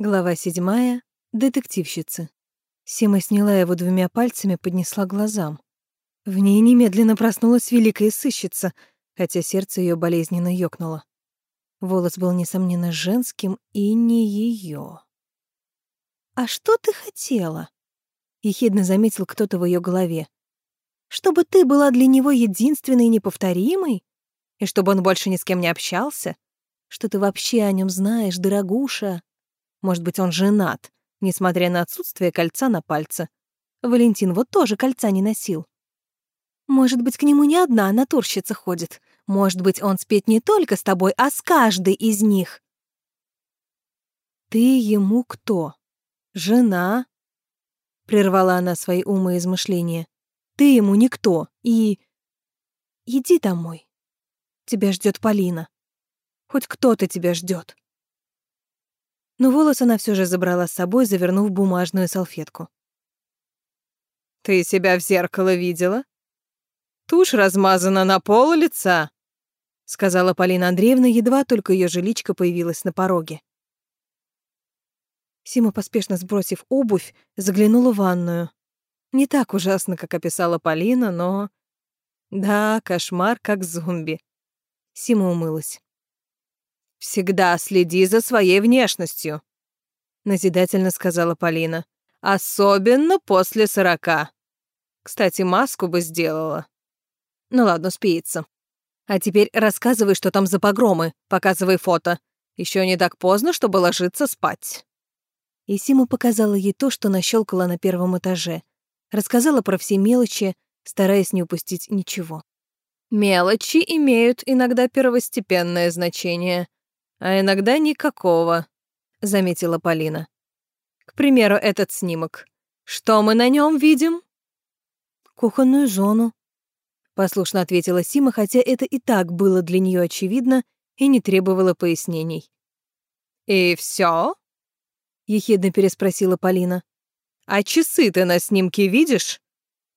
Глава седьмая. Детективщицы. Сима сняла его двумя пальцами, поднесла глазам. В ней немедленно проснулась великая сыщица, хотя сердце ее болезненно ёкнуло. Волос был, несомненно, женским и не ее. «А что ты хотела?» — ехидно заметил кто-то в ее голове. «Чтобы ты была для него единственной и неповторимой? И чтобы он больше ни с кем не общался? Что ты вообще о нем знаешь, дорогуша?» Может быть, он женат, несмотря на отсутствие кольца на пальце. Валентин вот тоже кольца не носил. Может быть, к нему не одна натурщица ходит. Может быть, он спит не только с тобой, а с каждой из них. Ты ему кто? Жена? Прервала она свои умы измышления. Ты ему никто. И... Иди домой. Тебя ждет Полина. Хоть кто-то тебя ждет но волос она все же забрала с собой, завернув бумажную салфетку. «Ты себя в зеркало видела? Тушь размазана на пол лица», — сказала Полина Андреевна, едва только ее жиличка появилась на пороге. Сима, поспешно сбросив обувь, заглянула в ванную. Не так ужасно, как описала Полина, но... Да, кошмар, как зомби. Сима умылась. «Всегда следи за своей внешностью», — назидательно сказала Полина. «Особенно после сорока. Кстати, маску бы сделала. Ну ладно, спится. А теперь рассказывай, что там за погромы, показывай фото. Еще не так поздно, чтобы ложиться спать». И Сима показала ей то, что нащелкала на первом этаже. Рассказала про все мелочи, стараясь не упустить ничего. «Мелочи имеют иногда первостепенное значение», а иногда никакого», — заметила Полина. «К примеру, этот снимок. Что мы на нем видим?» «Кухонную зону», — послушно ответила Сима, хотя это и так было для нее очевидно и не требовало пояснений. «И все? ехидно переспросила Полина. «А часы ты на снимке видишь?»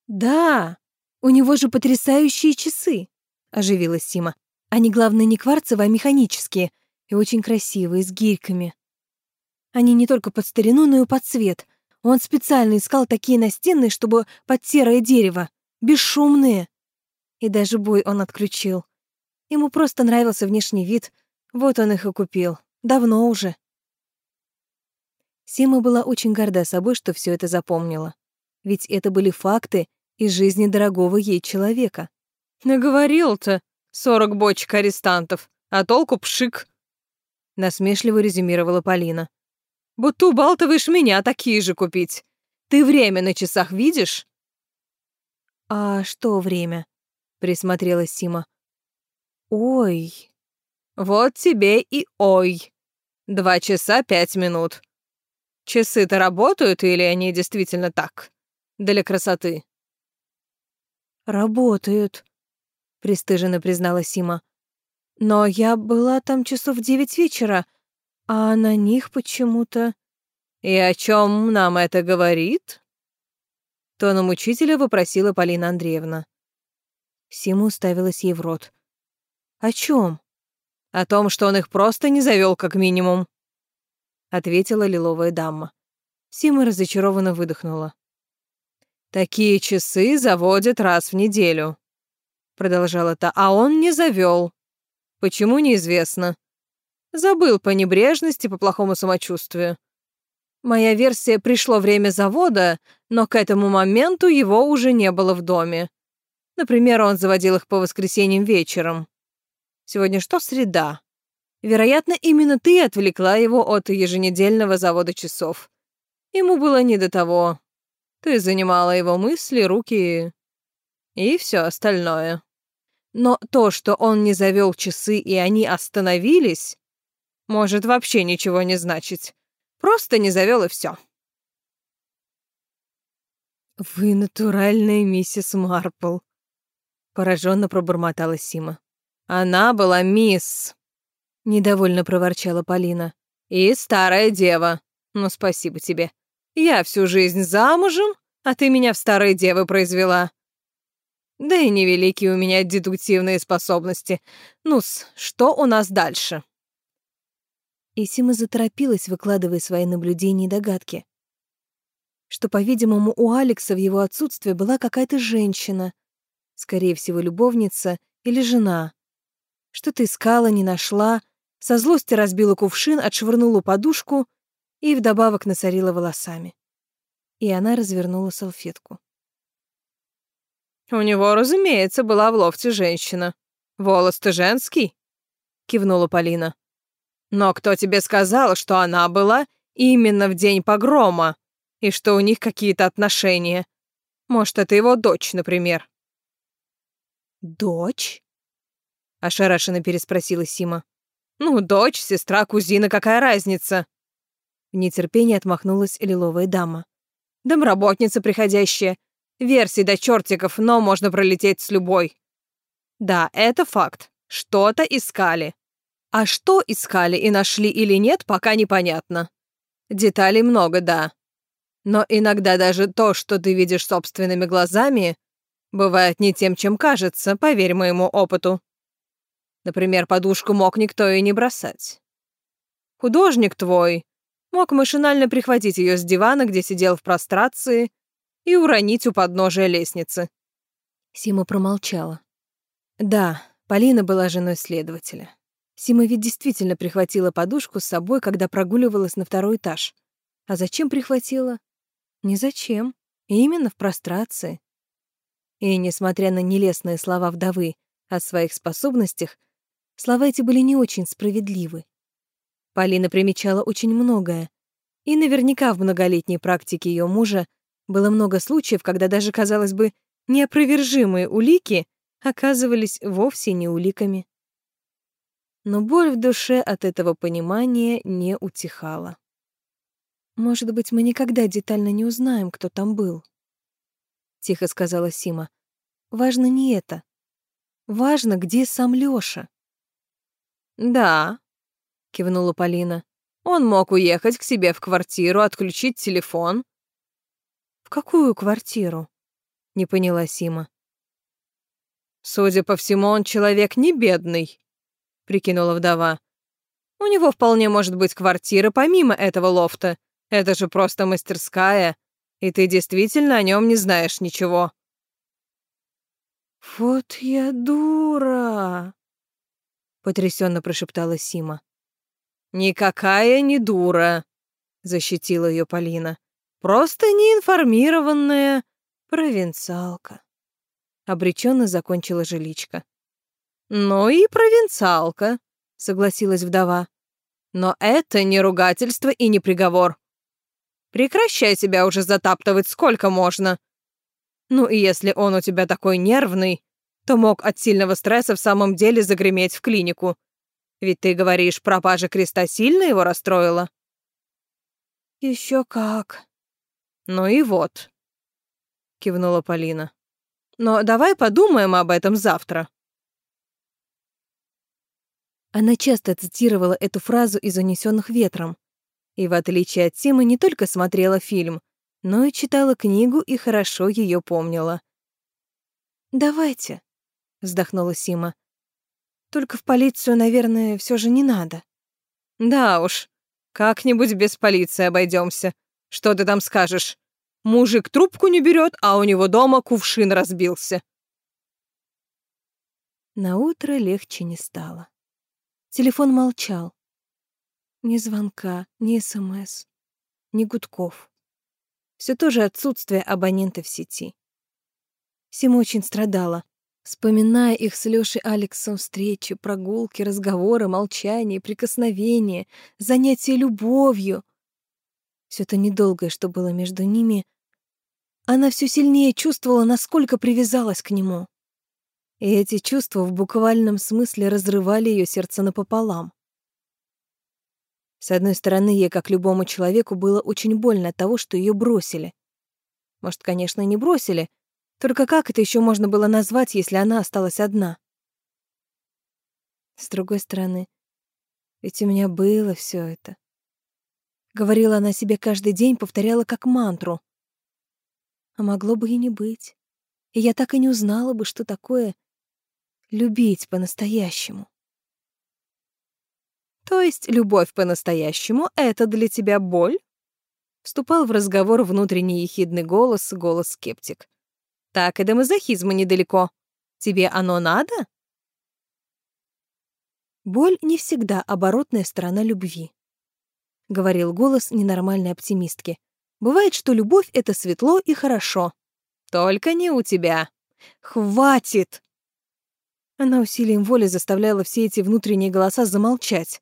«Да, у него же потрясающие часы», — оживилась Сима. «Они, главное, не кварцевые, а механические, и очень красивые, с гирьками. Они не только под старину, но и под цвет. Он специально искал такие настенные, чтобы под серое дерево, бесшумные. И даже бой он отключил. Ему просто нравился внешний вид, вот он их и купил. Давно уже. Сима была очень горда собой, что все это запомнила. Ведь это были факты из жизни дорогого ей человека. «Наговорил-то, сорок бочек арестантов, а толку пшик», насмешливо резюмировала Полина. Будто убалтываешь меня такие же купить. Ты время на часах видишь? А что время? присмотрелась Сима. Ой. Вот тебе и ой. Два часа пять минут. Часы-то работают или они действительно так? Для красоты? Работают, пристыженно признала Сима. Но я была там часов в девять вечера, а на них почему-то... «И о чем нам это говорит?» Тоном учителя вопросила Полина Андреевна. Сима уставилась ей в рот. «О чем? «О том, что он их просто не завел как минимум», — ответила лиловая дама. Сима разочарованно выдохнула. «Такие часы заводят раз в неделю», — продолжала та, — «а он не завел. Почему, неизвестно. Забыл по небрежности, по плохому самочувствию. Моя версия пришло время завода, но к этому моменту его уже не было в доме. Например, он заводил их по воскресеньям вечером. Сегодня что, среда? Вероятно, именно ты отвлекла его от еженедельного завода часов. Ему было не до того. Ты занимала его мысли, руки и все остальное. Но то, что он не завел часы и они остановились, может вообще ничего не значить. Просто не завел и все. «Вы натуральная миссис Марпл», — пораженно пробормотала Сима. «Она была мисс», — недовольно проворчала Полина. «И старая дева. Ну, спасибо тебе. Я всю жизнь замужем, а ты меня в старой девы произвела. Да и невеликие у меня дедуктивные способности. Ну-с, что у нас дальше? И Сима заторопилась, выкладывая свои наблюдения и догадки. Что, по-видимому, у Алекса в его отсутствие была какая-то женщина, скорее всего, любовница или жена. Что-то искала, не нашла, со злости разбила кувшин, отшвырнула подушку и вдобавок насорила волосами. И она развернула салфетку. «У него, разумеется, была в лофте женщина. Волос-то женский?» — кивнула Полина. «Но кто тебе сказал, что она была именно в день погрома, и что у них какие-то отношения? Может, это его дочь, например?» «Дочь?» — ошарашенно переспросила Сима. «Ну, дочь, сестра, кузина, какая разница?» В нетерпении отмахнулась лиловая дама. «Домработница приходящая, Версий до чертиков, но можно пролететь с любой. Да, это факт. Что-то искали. А что искали и нашли или нет, пока непонятно. Деталей много, да. Но иногда даже то, что ты видишь собственными глазами, бывает не тем, чем кажется, поверь моему опыту. Например, подушку мог никто и не бросать. Художник твой мог машинально прихватить ее с дивана, где сидел в прострации, и уронить у подножия лестницы. Сима промолчала. Да, Полина была женой следователя. Сима ведь действительно прихватила подушку с собой, когда прогуливалась на второй этаж. А зачем прихватила? Ни зачем. Именно в прострации. И, несмотря на нелестные слова вдовы о своих способностях, слова эти были не очень справедливы. Полина примечала очень многое, и наверняка в многолетней практике ее мужа было много случаев, когда даже, казалось бы, неопровержимые улики оказывались вовсе не уликами. Но боль в душе от этого понимания не утихала. «Может быть, мы никогда детально не узнаем, кто там был», — тихо сказала Сима. «Важно не это. Важно, где сам Лёша». «Да», — кивнула Полина. «Он мог уехать к себе в квартиру, отключить телефон, какую квартиру?» — не поняла Сима. «Судя по всему, он человек не бедный», — прикинула вдова. «У него вполне может быть квартира помимо этого лофта. Это же просто мастерская, и ты действительно о нем не знаешь ничего». «Вот я дура!» — потрясенно прошептала Сима. «Никакая не дура», — защитила ее Полина. Просто неинформированная провинциалка. Обреченно закончила жиличка. Ну и провинциалка, согласилась вдова. Но это не ругательство и не приговор. Прекращай себя уже затаптывать сколько можно. Ну и если он у тебя такой нервный, то мог от сильного стресса в самом деле загреметь в клинику. Ведь ты говоришь, пропажа креста сильно его расстроила. Еще как, «Ну и вот», — кивнула Полина. «Но давай подумаем об этом завтра». Она часто цитировала эту фразу из «Унесённых ветром», и, в отличие от Тимы, не только смотрела фильм, но и читала книгу и хорошо её помнила. «Давайте», — вздохнула Сима. «Только в полицию, наверное, всё же не надо». «Да уж, как-нибудь без полиции обойдемся. Что ты там скажешь? Мужик трубку не берет, а у него дома кувшин разбился. На утро легче не стало. Телефон молчал. Ни звонка, ни СМС, ни гудков. Все то же отсутствие абонента в сети. Сима очень страдала, вспоминая их с Лёшей Алексом встречи, прогулки, разговоры, молчания, прикосновения, занятия любовью, все то недолгое, что было между ними, она все сильнее чувствовала, насколько привязалась к нему. И эти чувства в буквальном смысле разрывали ее сердце напополам. С одной стороны, ей, как любому человеку, было очень больно от того, что ее бросили. Может, конечно, не бросили, только как это еще можно было назвать, если она осталась одна? С другой стороны, ведь у меня было все это. Говорила она себе каждый день, повторяла как мантру. А могло бы и не быть. И я так и не узнала бы, что такое любить по-настоящему. То есть любовь по-настоящему — это для тебя боль? Вступал в разговор внутренний ехидный голос, голос скептик. Так и до мазохизма недалеко. Тебе оно надо? Боль не всегда оборотная сторона любви, говорил голос ненормальной оптимистки. Бывает, что любовь — это светло и хорошо. Только не у тебя. Хватит! Она усилием воли заставляла все эти внутренние голоса замолчать.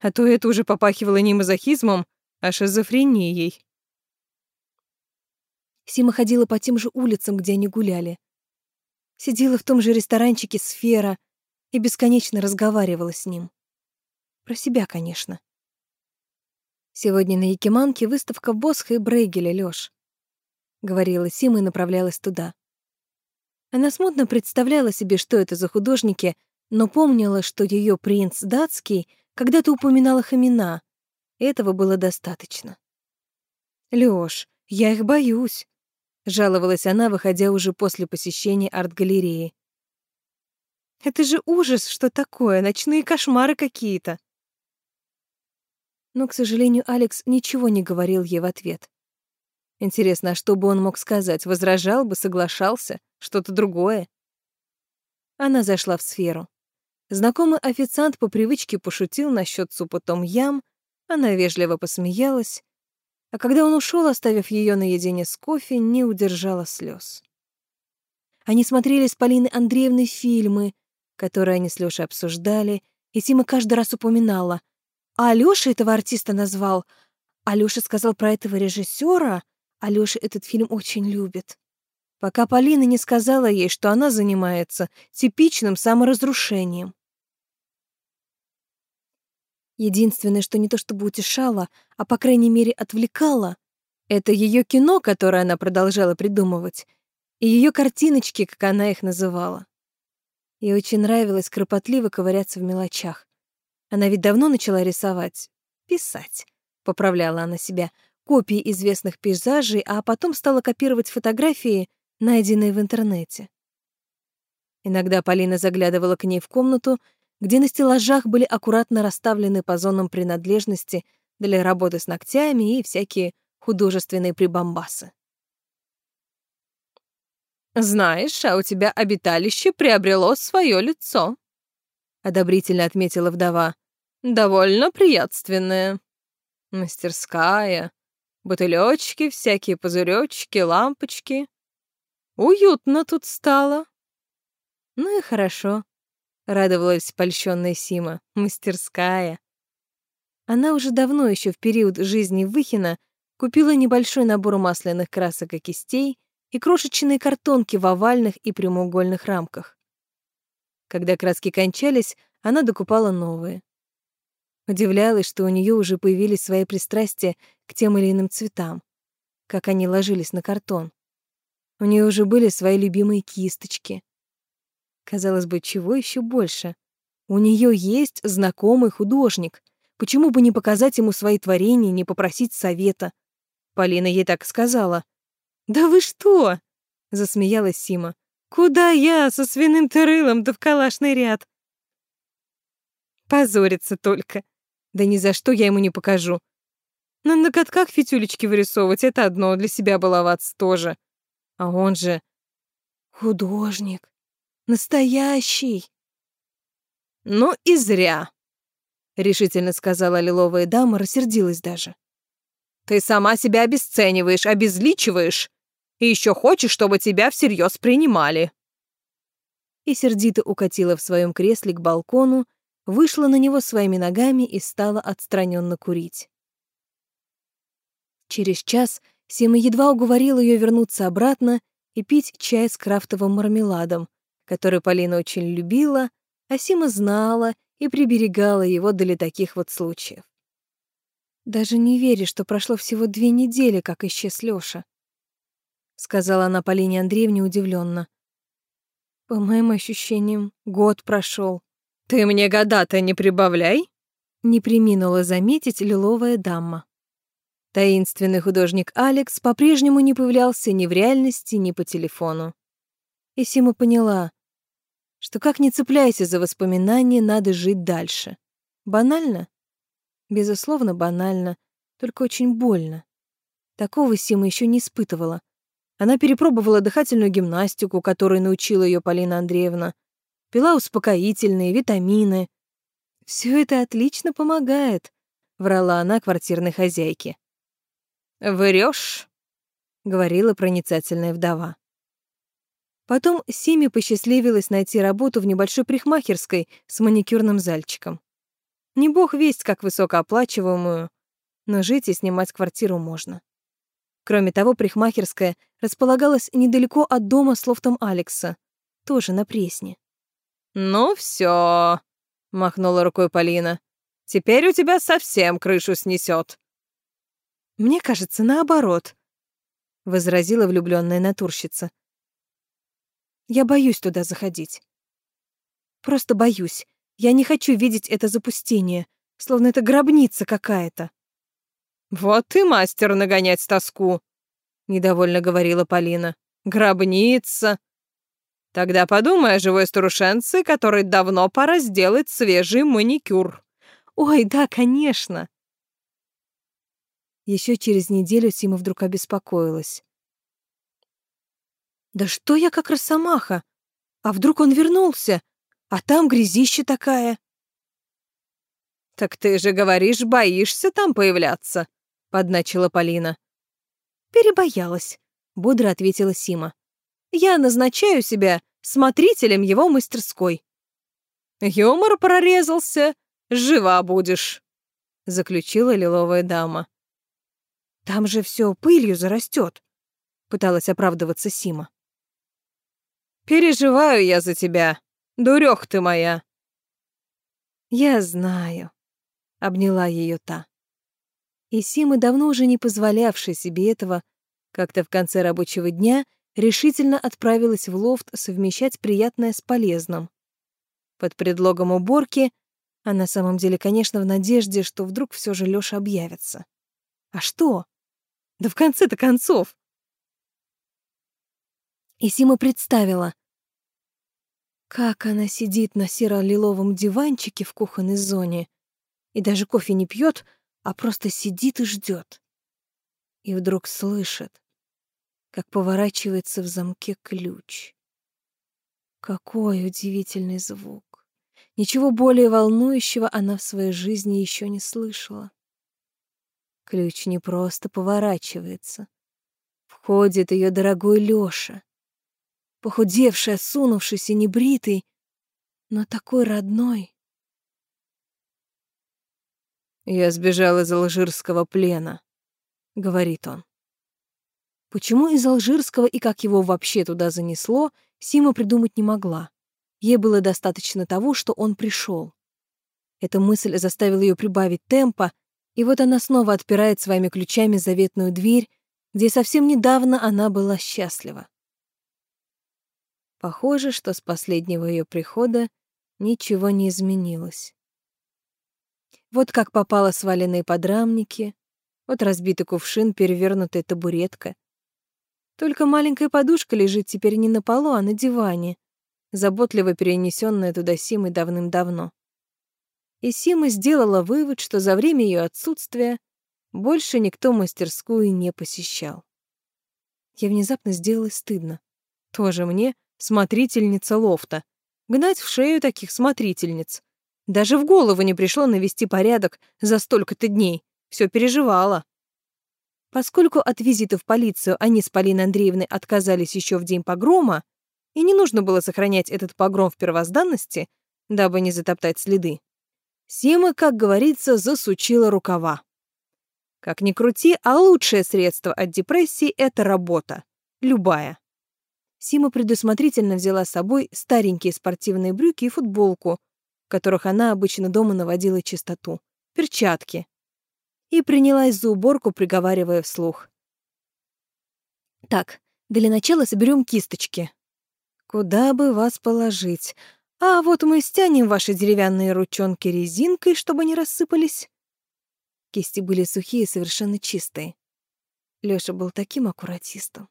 А то это уже попахивало не мазохизмом, а шизофренией. Сима ходила по тем же улицам, где они гуляли. Сидела в том же ресторанчике «Сфера» и бесконечно разговаривала с ним. Про себя, конечно. Сегодня на Якиманке выставка Босха и Брейгеля, Лёш. Говорила Сима и направлялась туда. Она смутно представляла себе, что это за художники, но помнила, что ее принц датский когда-то упоминал их имена. Этого было достаточно. «Лёш, я их боюсь», — жаловалась она, выходя уже после посещения арт-галереи. «Это же ужас, что такое, ночные кошмары какие-то». Но, к сожалению, Алекс ничего не говорил ей в ответ. Интересно, а что бы он мог сказать? Возражал бы, соглашался? Что-то другое? Она зашла в сферу. Знакомый официант по привычке пошутил насчет супа том-ям, она вежливо посмеялась, а когда он ушел, оставив ее наедине с кофе, не удержала слез. Они смотрели с Полиной Андреевной фильмы, которые они с Лёшей обсуждали, и Сима каждый раз упоминала. А Алёша этого артиста назвал. Алёша сказал про этого режиссера, Алёша этот фильм очень любит. Пока Полина не сказала ей, что она занимается типичным саморазрушением. Единственное, что не то чтобы утешало, а по крайней мере отвлекало, это ее кино, которое она продолжала придумывать, и ее картиночки, как она их называла. Ей очень нравилось кропотливо ковыряться в мелочах. Она ведь давно начала рисовать. Писать, поправляла она себя копии известных пейзажей, а потом стала копировать фотографии, найденные в интернете. Иногда Полина заглядывала к ней в комнату, где на стеллажах были аккуратно расставлены по зонам принадлежности для работы с ногтями и всякие художественные прибамбасы. «Знаешь, а у тебя обиталище приобрело свое лицо», — одобрительно отметила вдова. «Довольно приятственное. Мастерская, Бутылечки, всякие пузыречки, лампочки. Уютно тут стало. Ну и хорошо, радовалась польщенная Сима. Мастерская. Она уже давно, еще в период жизни Выхина, купила небольшой набор масляных красок и кистей и крошечные картонки в овальных и прямоугольных рамках. Когда краски кончались, она докупала новые. Удивлялась, что у нее уже появились свои пристрастия к тем или иным цветам, как они ложились на картон. У нее уже были свои любимые кисточки. Казалось бы, чего еще больше? У нее есть знакомый художник. Почему бы не показать ему свои творения, не попросить совета? Полина ей так сказала. «Да вы что?» — засмеялась Сима. «Куда я со свиным тырылом да в калашный ряд?» Позорится только. Да ни за что я ему не покажу. На ноготках фитюлечки вырисовывать — это одно, для себя баловаться тоже. А он же художник. Настоящий. Ну и зря, — решительно сказала лиловая дама, рассердилась даже. Ты сама себя обесцениваешь, обезличиваешь, и еще хочешь, чтобы тебя всерьез принимали. И сердито укатила в своем кресле к балкону, вышла на него своими ногами и стала отстраненно курить. Через час Сима едва уговорила ее вернуться обратно и пить чай с крафтовым мармеладом, который Полина очень любила, а Сима знала и приберегала его для таких вот случаев. «Даже не верю, что прошло всего две недели, как исчез Лёша», — сказала она Полине Андреевне удивленно. «По моим ощущениям, год прошел. «Ты мне года-то не прибавляй!» Не приминула заметить лиловая дама. Таинственный художник Алекс по-прежнему не появлялся ни в реальности, ни по телефону. И Сима поняла, что как ни цепляйся за воспоминания, надо жить дальше. Банально? Безусловно, банально, только очень больно. Такого Сима еще не испытывала. Она перепробовала дыхательную гимнастику, которой научила ее Полина Андреевна, пила успокоительные, витамины. Все это отлично помогает, врала она квартирной хозяйке. Врешь, говорила проницательная вдова. Потом Симе посчастливилось найти работу в небольшой парикмахерской с маникюрным зальчиком. Не бог весть, как высокооплачиваемую, но жить и снимать квартиру можно. Кроме того, парикмахерская располагалась недалеко от дома с лофтом Алекса, тоже на Пресне. «Ну все, махнула рукой Полина. «Теперь у тебя совсем крышу снесет. «Мне кажется, наоборот», — возразила влюбленная натурщица. «Я боюсь туда заходить. Просто боюсь. Я не хочу видеть это запустение, словно это гробница какая-то». «Вот ты мастер нагонять тоску», — недовольно говорила Полина. «Гробница. Тогда подумай о живой старушенце, которой давно пора сделать свежий маникюр». «Ой, да, конечно». Еще через неделю Сима вдруг обеспокоилась. «Да что я как росомаха? А вдруг он вернулся? А там грязище такая». «Так ты же говоришь, боишься там появляться», — подначила Полина. «Перебоялась», — бодро ответила Сима. «Я назначаю себя смотрителем его мастерской». «Юмор прорезался, жива будешь», — заключила лиловая дама. «Там же все пылью зарастет», — пыталась оправдываться Сима. «Переживаю я за тебя, дурех ты моя». «Я знаю», — обняла ее та. И Сима, давно уже не позволявшая себе этого, как-то в конце рабочего дня решительно отправилась в лофт совмещать приятное с полезным. Под предлогом уборки, а на самом деле, конечно, в надежде, что вдруг все же Лёша объявится. А что? Да в конце-то концов. И Сима представила, как она сидит на серо-лиловом диванчике в кухонной зоне и даже кофе не пьет, а просто сидит и ждет. И вдруг слышит, как поворачивается в замке ключ. Какой удивительный звук. Ничего более волнующего она в своей жизни еще не слышала. Ключ не просто поворачивается. Входит ее дорогой Лёша. Похудевший, осунувшийся, небритый, но такой родной. «Я сбежал из алжирского плена», — говорит он. Почему из Алжирского и как его вообще туда занесло, Сима придумать не могла. Ей было достаточно того, что он пришел. Эта мысль заставила ее прибавить темпа, и вот она снова отпирает своими ключами заветную дверь, где совсем недавно она была счастлива. Похоже, что с последнего ее прихода ничего не изменилось. Вот как попало сваленные подрамники, вот разбитый кувшин, перевернутая табуретка. Только маленькая подушка лежит теперь не на полу, а на диване, заботливо перенесенная туда Симой давным-давно. И Сима сделала вывод, что за время ее отсутствия больше никто мастерскую не посещал. Я внезапно сделалась стыдно. Тоже мне смотрительница лофта. Гнать в шею таких смотрительниц. Даже в голову не пришло навести порядок за столько-то дней. Все переживала. Поскольку от визита в полицию они с Полиной Андреевной отказались еще в день погрома, и не нужно было сохранять этот погром в первозданности, дабы не затоптать следы, Сима, как говорится, засучила рукава. Как ни крути, а лучшее средство от депрессии — это работа. Любая. Сима предусмотрительно взяла с собой старенькие спортивные брюки и футболку, которых она обычно дома наводила чистоту, перчатки, и принялась за уборку, приговаривая вслух. «Так, для начала соберем кисточки. Куда бы вас положить? А вот мы стянем ваши деревянные ручонки резинкой, чтобы не рассыпались». Кисти были сухие и совершенно чистые. Лёша был таким аккуратистом.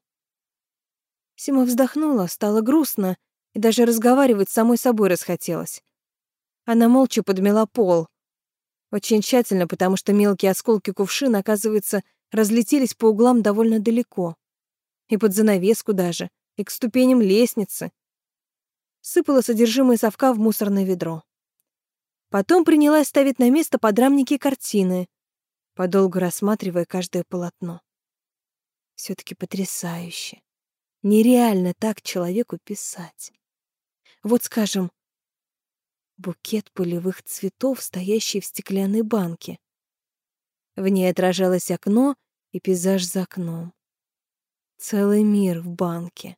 Сима вздохнула, стало грустно, и даже разговаривать с самой собой расхотелось. Она молча подмела пол. Очень тщательно, потому что мелкие осколки кувшина, оказывается, разлетелись по углам довольно далеко. И под занавеску даже, и к ступеням лестницы. Сыпала содержимое совка в мусорное ведро. Потом принялась ставить на место подрамники картины, подолгу рассматривая каждое полотно. все таки потрясающе. Нереально так человеку писать. Вот, скажем, букет полевых цветов, стоящий в стеклянной банке. В ней отражалось окно и пейзаж за окном. Целый мир в банке.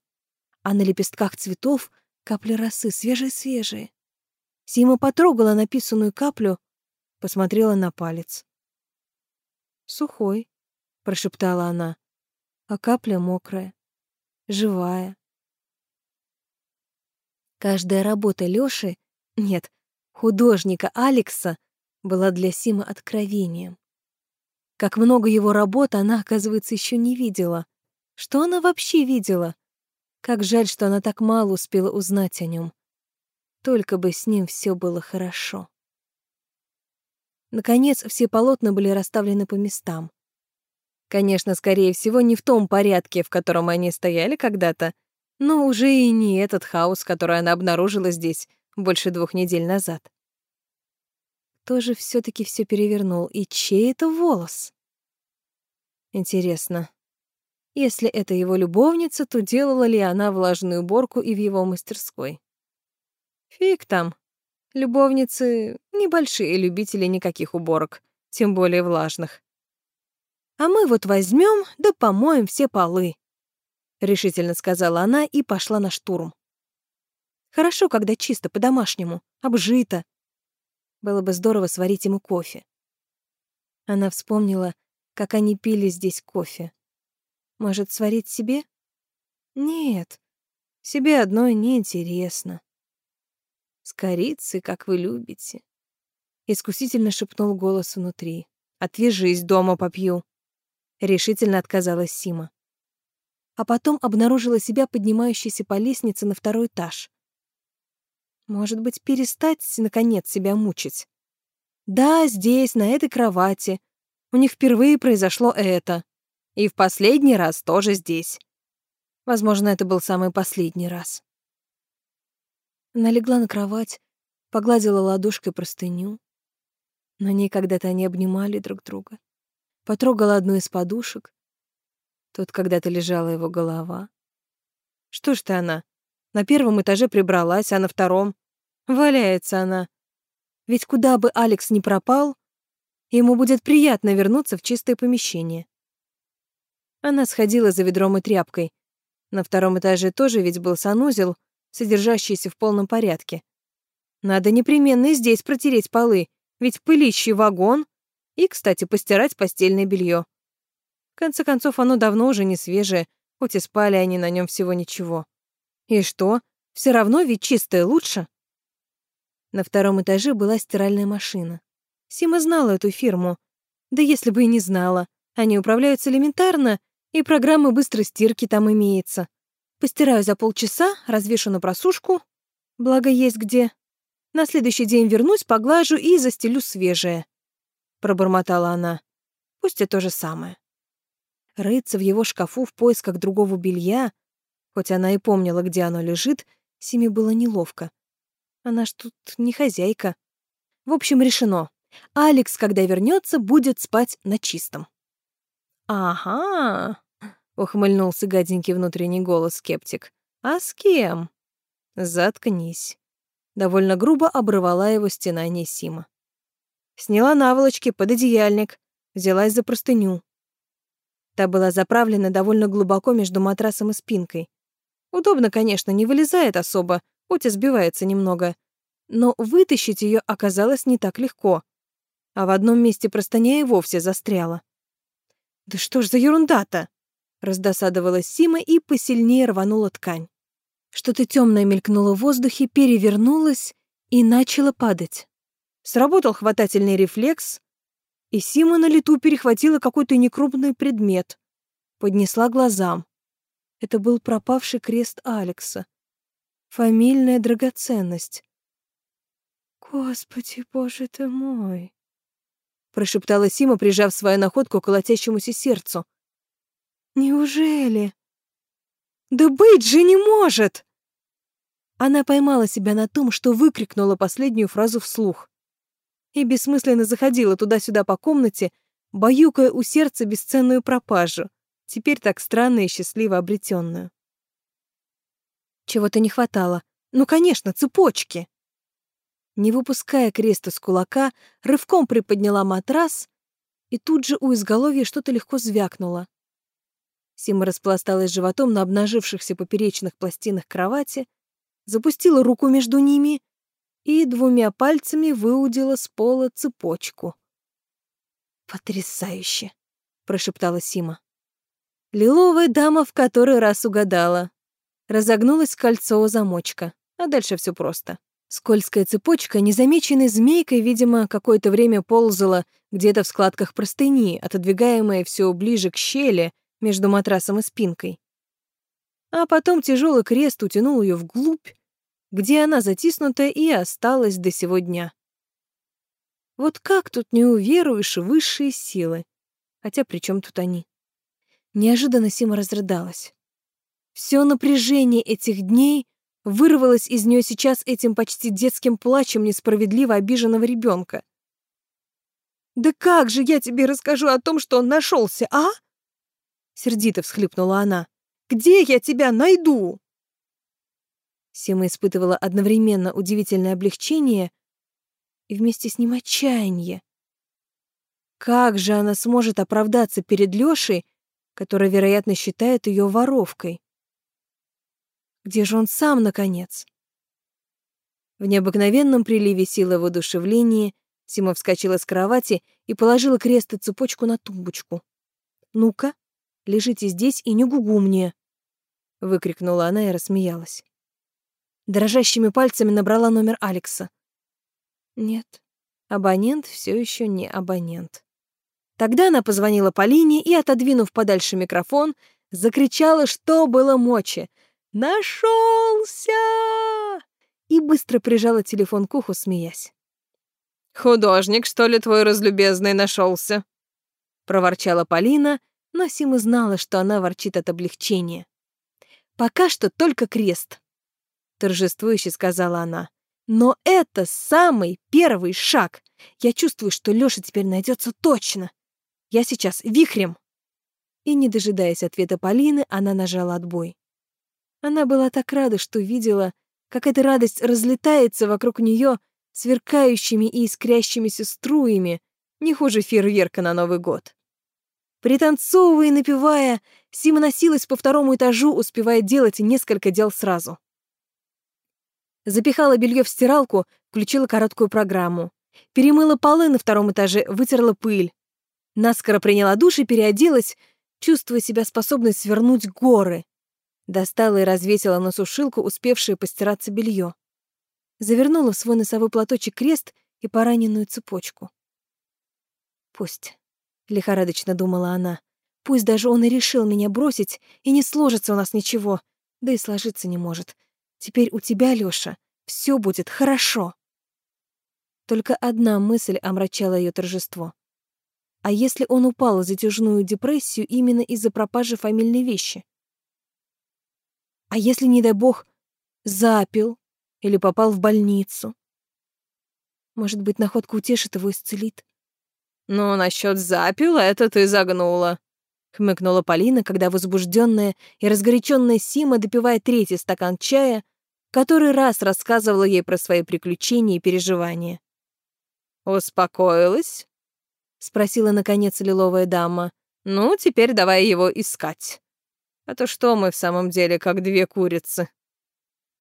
А на лепестках цветов капли росы, свежие-свежие. Сима потрогала написанную каплю, посмотрела на палец. «Сухой», — прошептала она, а капля мокрая, живая. Каждая работа Лёши нет, художника Алекса была для Симы откровением. Как много его работ она, оказывается, еще не видела. Что она вообще видела? Как жаль, что она так мало успела узнать о нем. Только бы с ним все было хорошо. Наконец, все полотна были расставлены по местам. Конечно, скорее всего, не в том порядке, в котором они стояли когда-то, но уже и не этот хаос, который она обнаружила здесь больше двух недель назад. Кто же все таки все перевернул, и чей это волос? Интересно, если это его любовница, то делала ли она влажную уборку и в его мастерской? Фиг там. Любовницы — небольшие любители никаких уборок, тем более влажных. А мы вот возьмем да помоем все полы, — решительно сказала она и пошла на штурм. Хорошо, когда чисто, по-домашнему, обжито. Было бы здорово сварить ему кофе. Она вспомнила, как они пили здесь кофе. Может, сварить себе? Нет, себе одной неинтересно. С корицей, как вы любите. Искусительно шепнул голос внутри. «Отвяжись, дома попью». Решительно отказалась Сима. А потом обнаружила себя поднимающейся по лестнице на второй этаж. Может быть, перестать, наконец, себя мучить? Да, здесь, на этой кровати. У них впервые произошло это. И в последний раз тоже здесь. Возможно, это был самый последний раз. Она легла на кровать, погладила ладошкой простыню. На ней когда-то они обнимали друг друга. Потрогала одну из подушек. Тут когда-то лежала его голова. Что ж ты она? На первом этаже прибралась, а на втором валяется она. Ведь куда бы Алекс ни пропал, ему будет приятно вернуться в чистое помещение. Она сходила за ведром и тряпкой. На втором этаже тоже ведь был санузел, содержащийся в полном порядке. Надо непременно и здесь протереть полы, ведь пылищий вагон, и, кстати, постирать постельное белье. В конце концов, оно давно уже не свежее, хоть и спали они на нем всего ничего. И что? Все равно ведь чистое лучше. На втором этаже была стиральная машина. Сима знала эту фирму. Да если бы и не знала. Они управляются элементарно, и программа быстрой стирки там имеется. Постираю за полчаса, развешу на просушку. Благо есть где. На следующий день вернусь, поглажу и застелю свежее. Пробормотала она. Пусть и то же самое. Рыться в его шкафу в поисках другого белья Хоть она и помнила, где оно лежит, Симе было неловко. Она ж тут не хозяйка. В общем, решено. Алекс, когда вернется, будет спать на чистом. «Ага», — ухмыльнулся гаденький внутренний голос скептик. «А с кем?» «Заткнись». Довольно грубо обрывала его стенание Сима. Сняла наволочки под одеяльник, взялась за простыню. Та была заправлена довольно глубоко между матрасом и спинкой. Удобно, конечно, не вылезает особо, хоть и сбивается немного. Но вытащить ее оказалось не так легко. А в одном месте простыня и вовсе застряла. «Да что ж за ерунда-то?» Раздосадовалась Сима и посильнее рванула ткань. Что-то темное мелькнуло в воздухе, перевернулось и начало падать. Сработал хватательный рефлекс, и Сима на лету перехватила какой-то некрупный предмет. Поднесла глазам. Это был пропавший крест Алекса. Фамильная драгоценность. «Господи, боже ты мой!» прошептала Сима, прижав свою находку к колотящемуся сердцу. Неужели? Да быть же не может! Она поймала себя на том, что выкрикнула последнюю фразу вслух. И бессмысленно заходила туда-сюда по комнате, баюкая у сердца бесценную пропажу, теперь так странно и счастливо обретенную. Чего-то не хватало. Ну, конечно, цепочки. Не выпуская крест из кулака, рывком приподняла матрас, и тут же у изголовья что-то легко звякнуло. Сима распласталась животом на обнажившихся поперечных пластинах кровати, запустила руку между ними и двумя пальцами выудила с пола цепочку. «Потрясающе!» — прошептала Сима. Лиловая дама в который раз угадала. Разогнулось кольцо у замочка, а дальше все просто. Скользкая цепочка, незамеченной змейкой, видимо, какое-то время ползала где-то в складках простыни, отодвигаемая все ближе к щели между матрасом и спинкой. А потом тяжелый крест утянул ее вглубь, где она затиснута и осталась до сего дня. Вот как тут не уверуешь высшие силы? Хотя при чем тут они? Неожиданно Сима разрыдалась. Все напряжение этих дней вырвалось из нее сейчас этим почти детским плачем несправедливо обиженного ребенка. «Да как же я тебе расскажу о том, что он нашелся, а?» Сердито всхлипнула она. «Где я тебя найду?» Сима испытывала одновременно удивительное облегчение и вместе с ним отчаяние. Как же она сможет оправдаться перед Лёшей, который, вероятно, считает ее воровкой? Где же он сам, наконец? В необыкновенном приливе силы и воодушевления Сима вскочила с кровати и положила крест и цепочку на тумбочку. «Ну-ка, лежите здесь и не гугу мне!» — выкрикнула она и рассмеялась. Дрожащими пальцами набрала номер Алекса. Нет, абонент все еще не абонент. Тогда она позвонила Полине и, отодвинув подальше микрофон, закричала, что было мочи. «Нашелся!» И быстро прижала телефон к уху, смеясь. «Художник, что ли, твой разлюбезный нашелся?» проворчала Полина, но Сима знала, что она ворчит от облегчения. «Пока что только крест», торжествующе сказала она. Но это самый первый шаг. Я чувствую, что Лёша теперь найдется точно. Я сейчас вихрем. И, не дожидаясь ответа Полины, она нажала отбой. Она была так рада, что видела, как эта радость разлетается вокруг неё сверкающими и искрящимися струями, не хуже фейерверка на Новый год. Пританцовывая и напевая, Сима носилась по второму этажу, успевая делать несколько дел сразу. Запихала белье в стиралку, включила короткую программу. Перемыла полы на втором этаже, вытерла пыль. Наскоро приняла душ и переоделась, чувствуя себя способной свернуть горы. Достала и развесила на сушилку успевшее постираться белье. Завернула в свой носовой платочек крест и пораненную цепочку. «Пусть», — лихорадочно думала она, — «пусть даже он и решил меня бросить, и не сложится у нас ничего, да и сложиться не может. Теперь у тебя, Лёша, все будет хорошо. Только одна мысль омрачала ее торжество. А если он упал в затяжную депрессию именно из-за пропажи фамильной вещи? А если, не дай бог, запил или попал в больницу? Может быть, находка утешит его исцелит? «Ну, насчет запила это ты загнула», — хмыкнула Полина, когда возбужденная и разгоряченная Сима, допивая третий стакан чая, который раз рассказывала ей про свои приключения и переживания. «Успокоилась?» — спросила, наконец, лиловая дама. «Ну, теперь давай его искать. А то что мы в самом деле, как две курицы?»